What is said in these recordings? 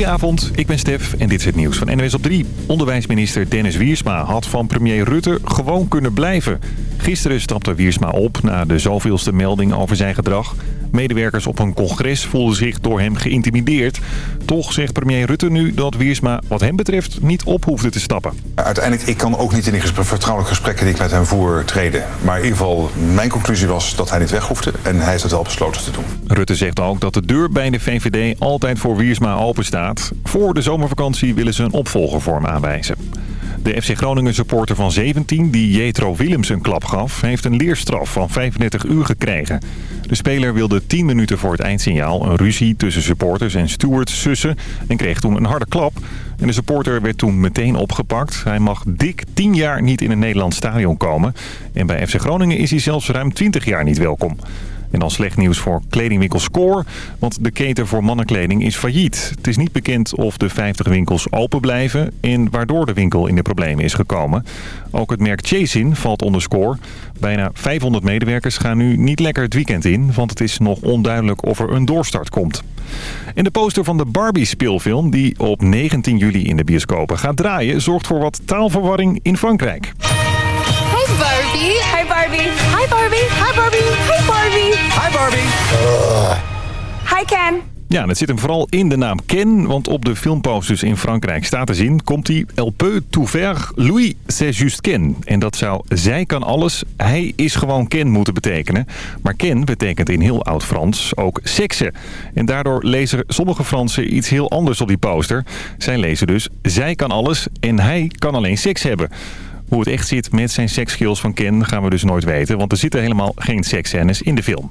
Goedenavond, ik ben Stef en dit is het nieuws van NWS op 3. Onderwijsminister Dennis Wiersma had van premier Rutte gewoon kunnen blijven. Gisteren stapte Wiersma op na de zoveelste melding over zijn gedrag. Medewerkers op een congres voelden zich door hem geïntimideerd. Toch zegt premier Rutte nu dat Wiersma wat hem betreft niet op hoefde te stappen. Uiteindelijk, ik kan ook niet in die vertrouwelijke gesprekken die ik met hem voer treden. Maar in ieder geval, mijn conclusie was dat hij niet weg hoefde. En hij heeft het wel besloten te doen. Rutte zegt ook dat de deur bij de VVD altijd voor Wiersma open staat. Voor de zomervakantie willen ze een opvolger voor hem aanwijzen. De FC Groningen supporter van 17, die Jetro Willems een klap gaf, heeft een leerstraf van 35 uur gekregen. De speler wilde 10 minuten voor het eindsignaal een ruzie tussen supporters en stewards sussen en kreeg toen een harde klap. En de supporter werd toen meteen opgepakt. Hij mag dik 10 jaar niet in een Nederlands stadion komen. En bij FC Groningen is hij zelfs ruim 20 jaar niet welkom. En dan slecht nieuws voor kledingwinkel Score, want de keten voor mannenkleding is failliet. Het is niet bekend of de 50 winkels open blijven en waardoor de winkel in de problemen is gekomen. Ook het merk Chasin valt onder Score. Bijna 500 medewerkers gaan nu niet lekker het weekend in, want het is nog onduidelijk of er een doorstart komt. En de poster van de Barbie-speelfilm, die op 19 juli in de bioscopen gaat draaien, zorgt voor wat taalverwarring in Frankrijk. Hi Barbie. Hi Barbie. Hi Barbie. Hi Barbie. Hi Barbie. Hi Barbie. Hi Ken. Ja, en het zit hem vooral in de naam Ken, want op de filmposters in Frankrijk staat te zien... komt hij El peut tout faire, Louis c'est juste Ken. En dat zou zij kan alles, hij is gewoon Ken moeten betekenen. Maar Ken betekent in heel oud Frans ook seksen. En daardoor lezen sommige Fransen iets heel anders op die poster. Zij lezen dus, zij kan alles en hij kan alleen seks hebben. Hoe het echt zit met zijn seksskills van Ken gaan we dus nooit weten. Want er zitten helemaal geen seksscènes in de film.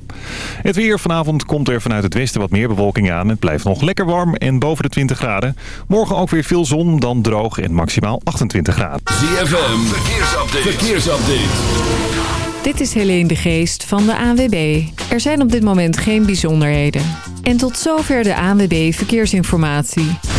Het weer vanavond komt er vanuit het westen wat meer bewolking aan. Het blijft nog lekker warm en boven de 20 graden. Morgen ook weer veel zon, dan droog en maximaal 28 graden. ZFM, verkeersupdate. verkeersupdate. Dit is Helene de Geest van de ANWB. Er zijn op dit moment geen bijzonderheden. En tot zover de ANWB Verkeersinformatie.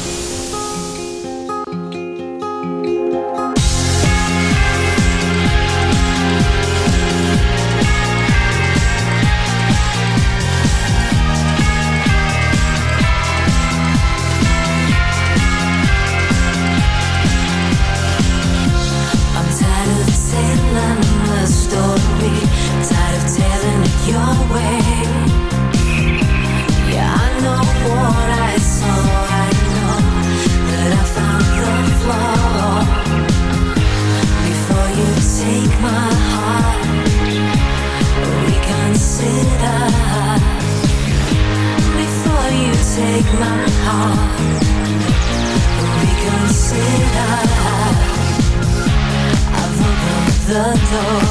The door.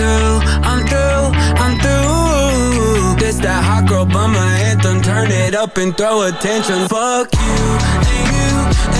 Through, I'm through, I'm through. This that hot girl bummer anthem. Turn it up and throw attention. Fuck you and you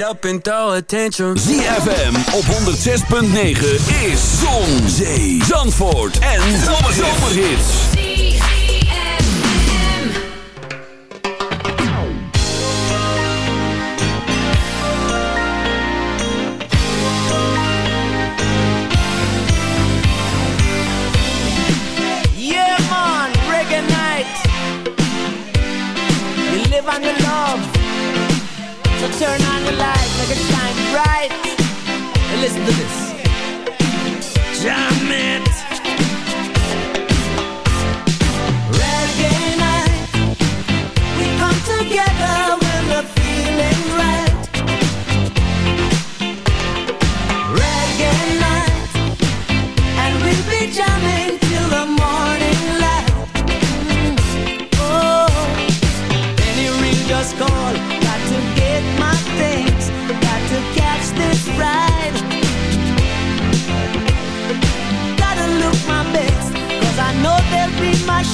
it up. ZFM op 106.9 is Zon, Zee, Zandvoort en Zomerhits. Turn on the lights, make it shine bright. And listen to this. Jam it.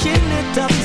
pushing it up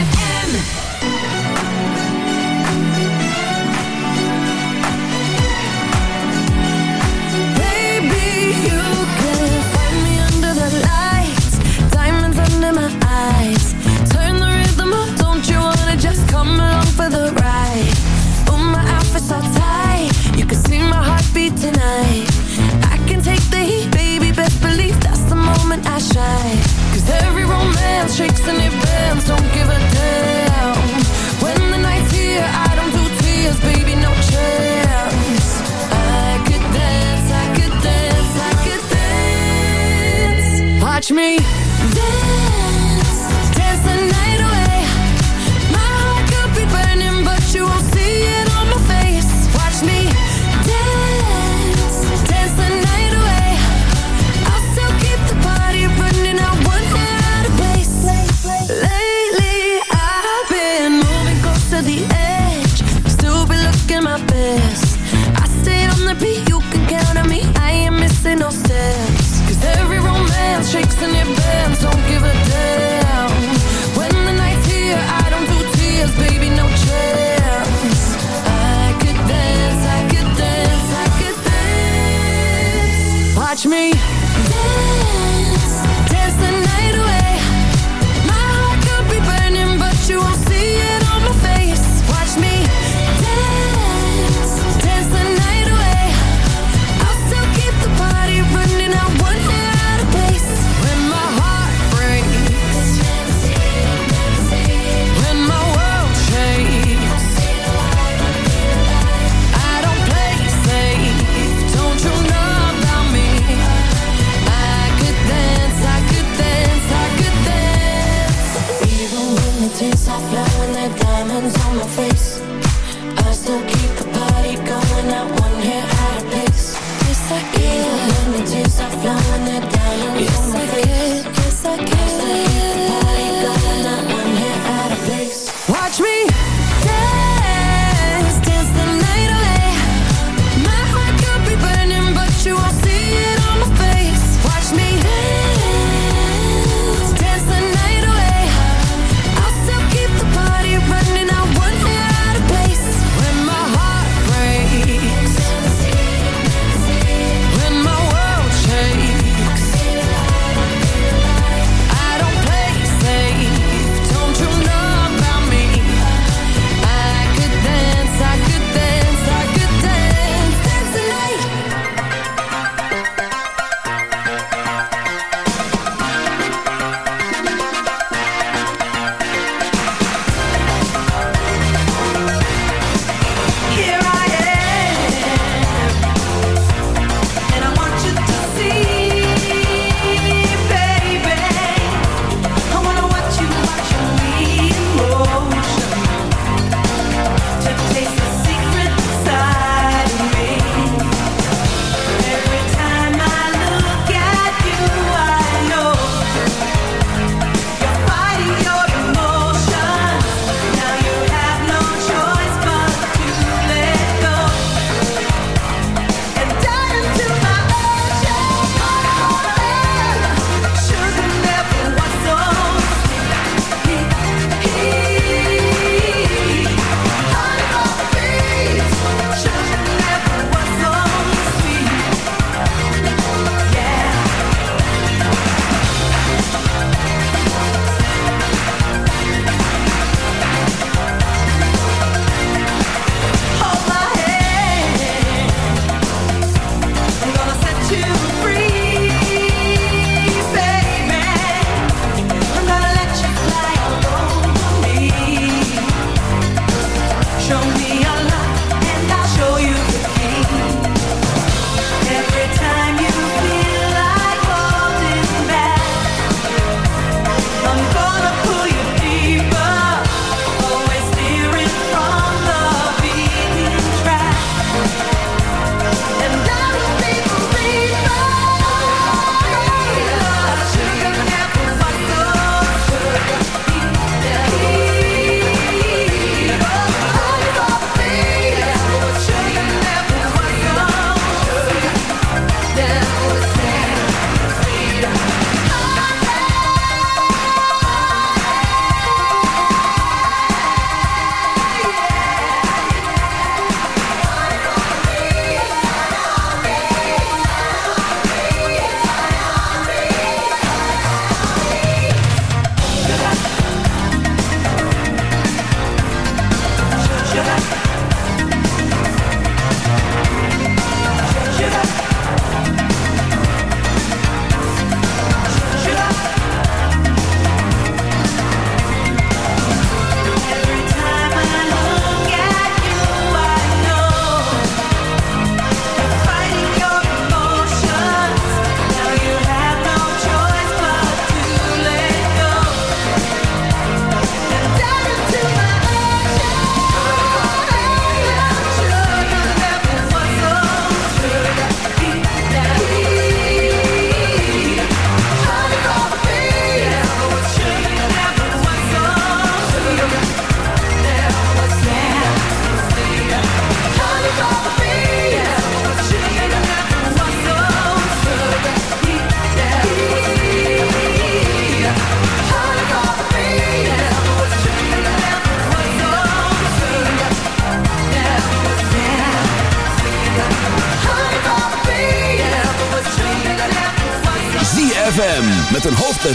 Watch me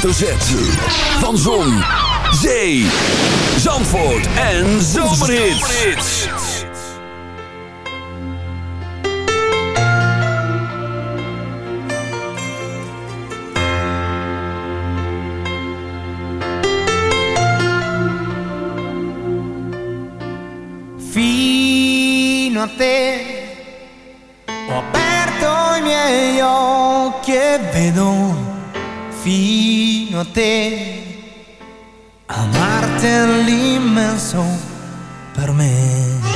hoofdletter. Van Zon, Zee, Zandvoort en Zomerhits. Fino a te ho aperto i miei occhi e vedo fino a te amarti è l'immenso per me.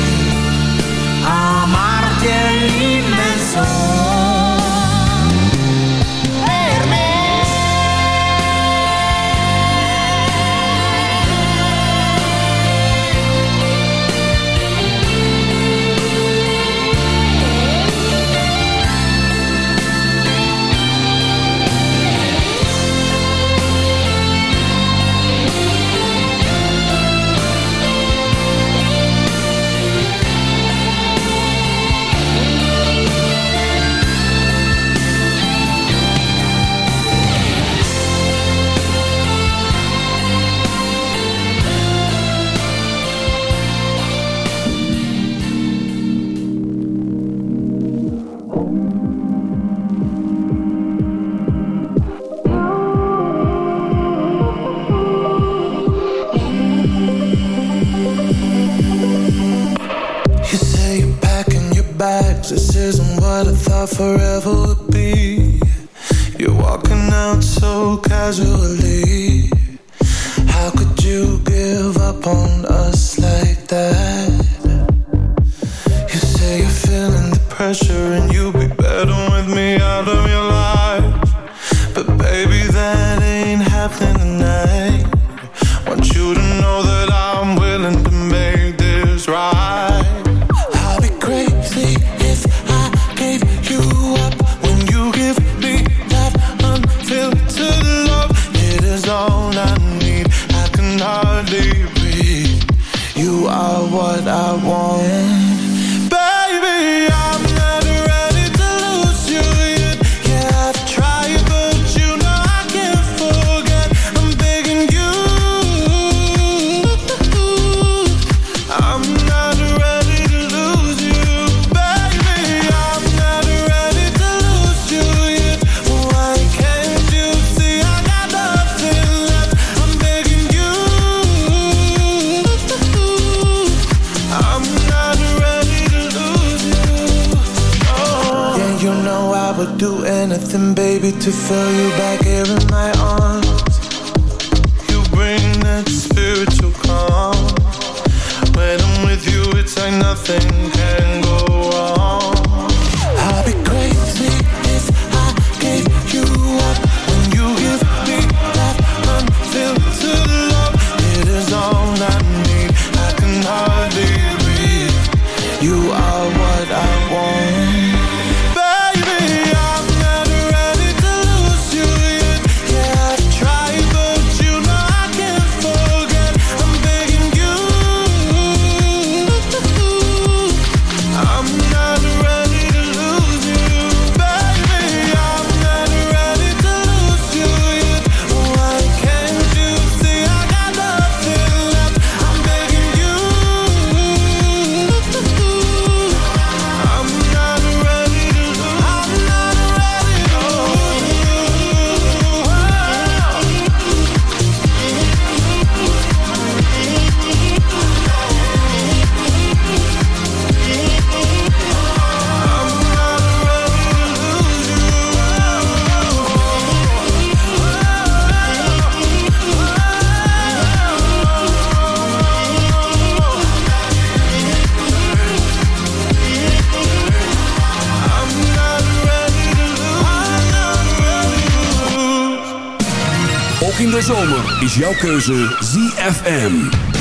something, baby, to fill you back here in my arms. You bring that spiritual calm. When I'm with you, it's like nothing can is jouw keuze ZFM.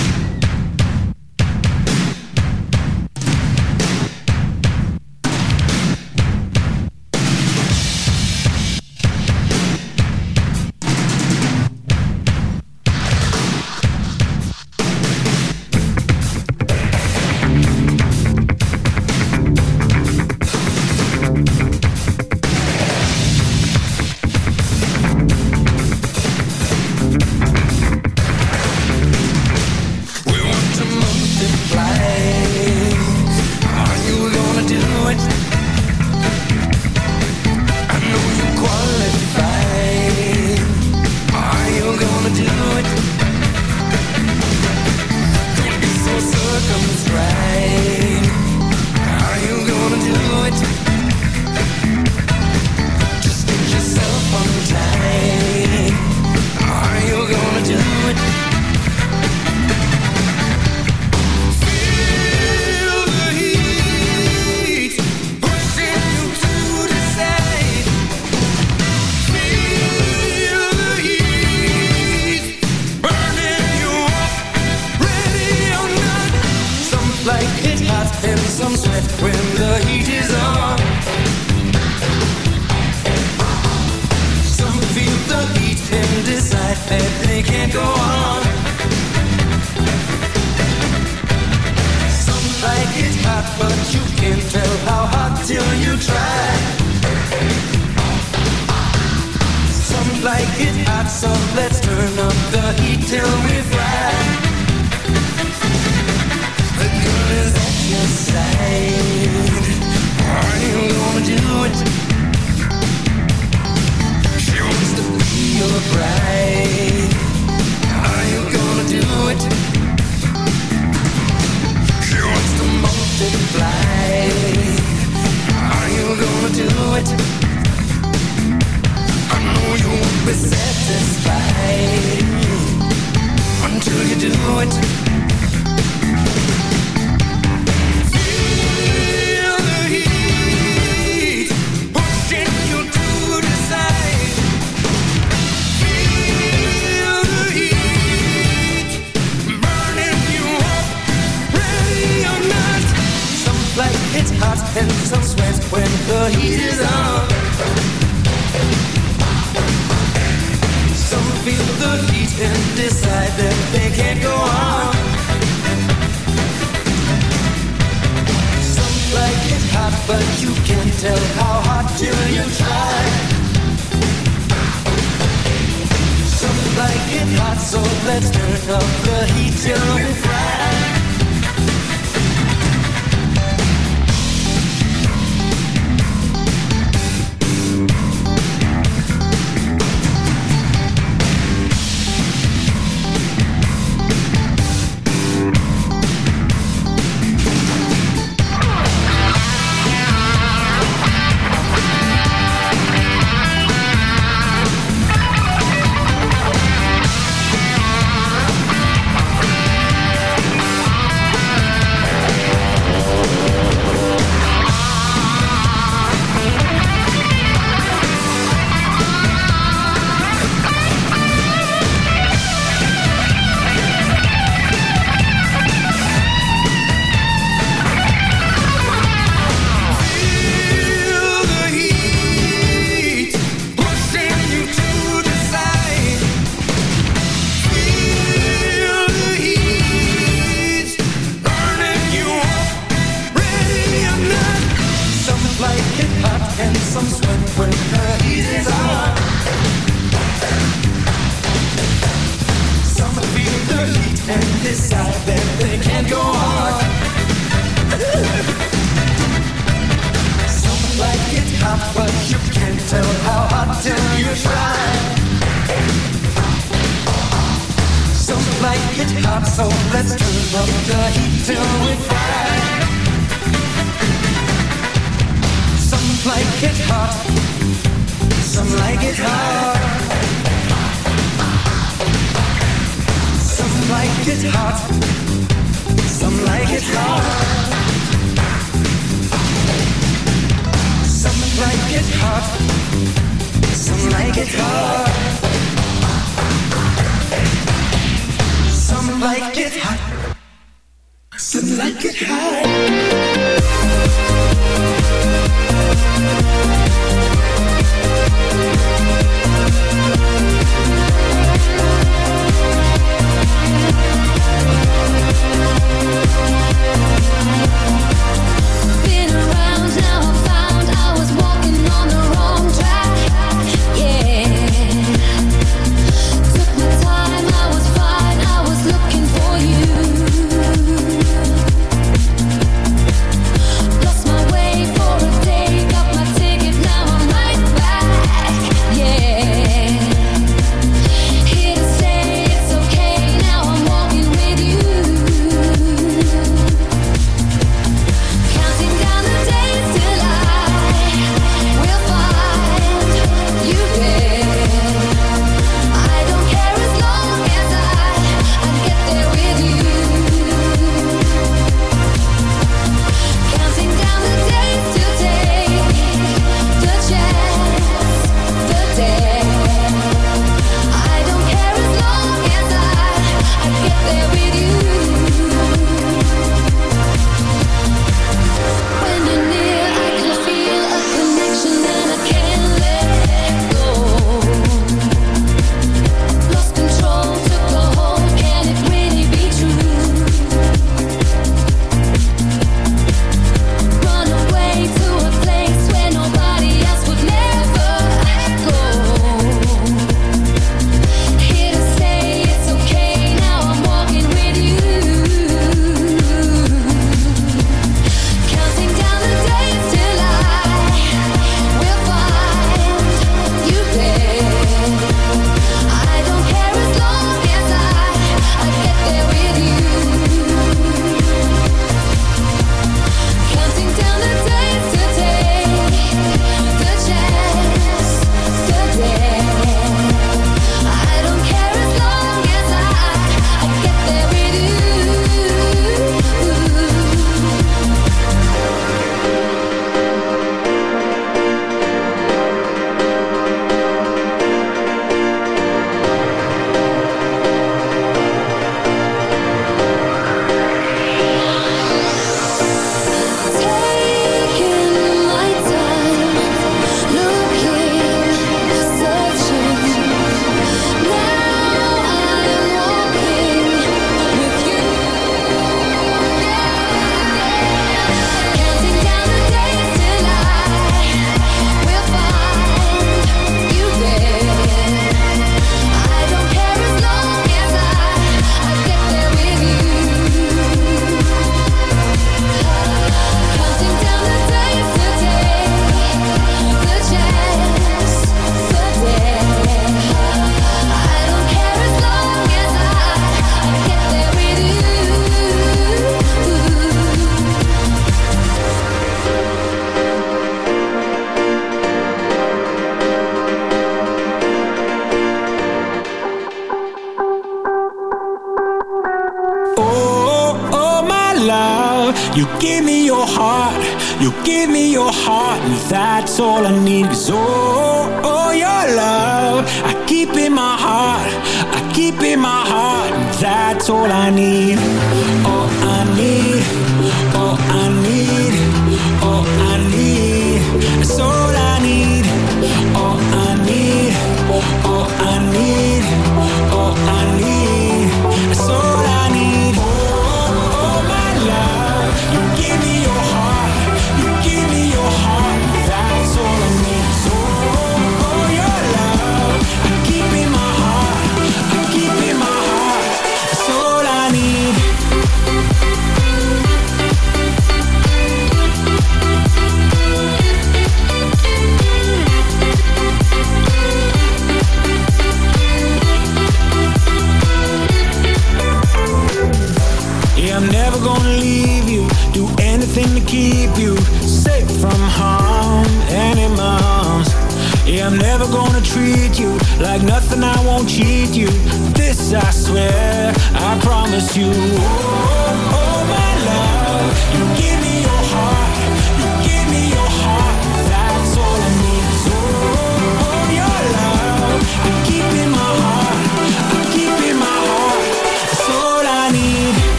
gonna treat you like nothing, I won't cheat you. This I swear, I promise you. oh, oh, oh my.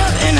love and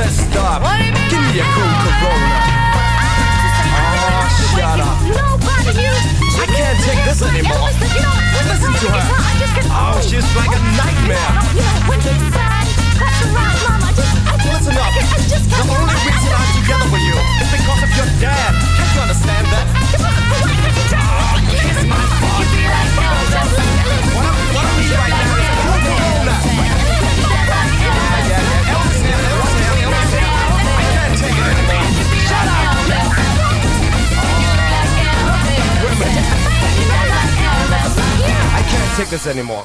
Said stop. Give me a cool Corona. Oh, ah, shut up. I can't take this anymore. Listen to her. Oh, she's like a nightmare. Listen up. The only reason I'm together with you is because of your dad. Can't you understand that? Ah, Kiss my Could you be like Elvis? What I, what I need right now is a cool Corona. This anymore.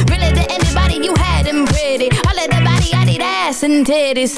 Anybody you had them pretty. All of the body, I need ass and titties.